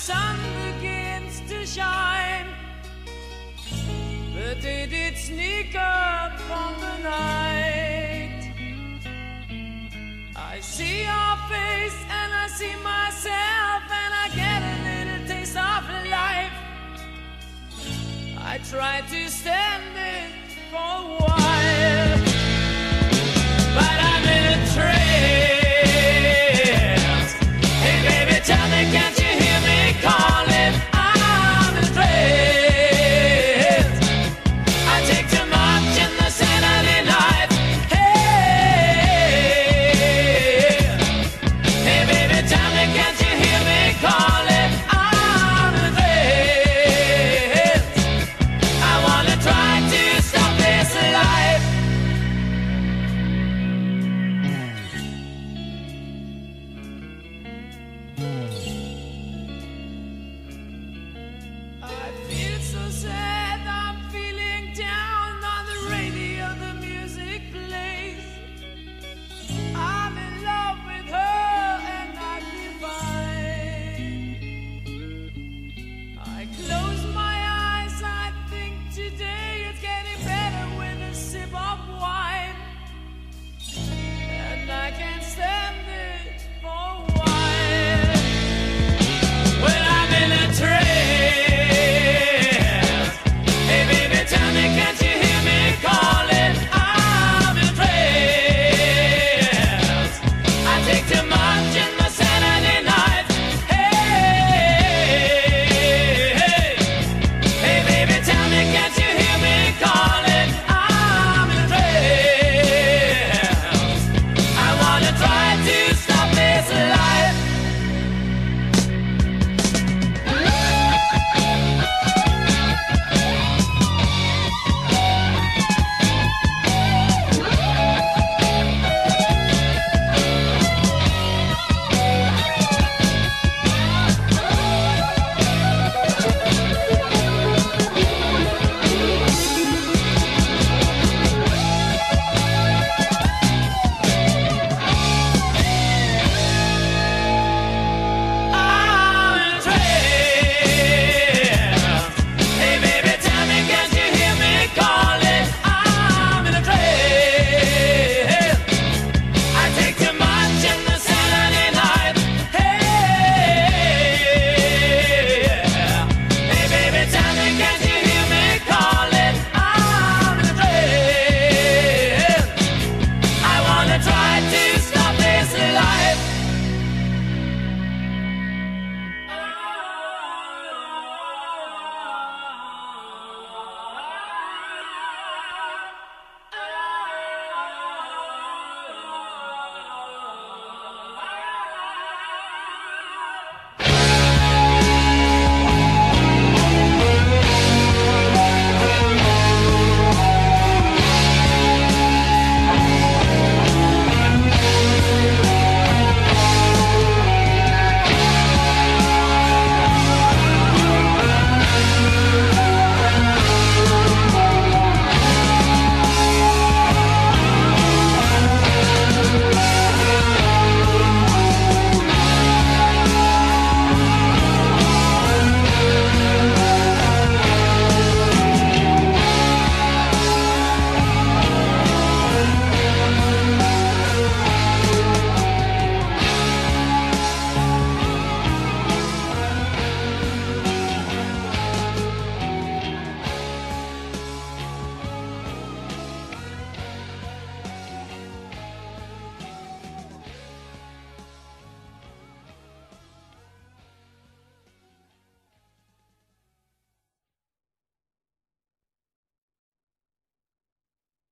sun begins to shine. But it did sneak up on the night. I see your face and I see myself and I get a little taste of life. I try to stand it for a while.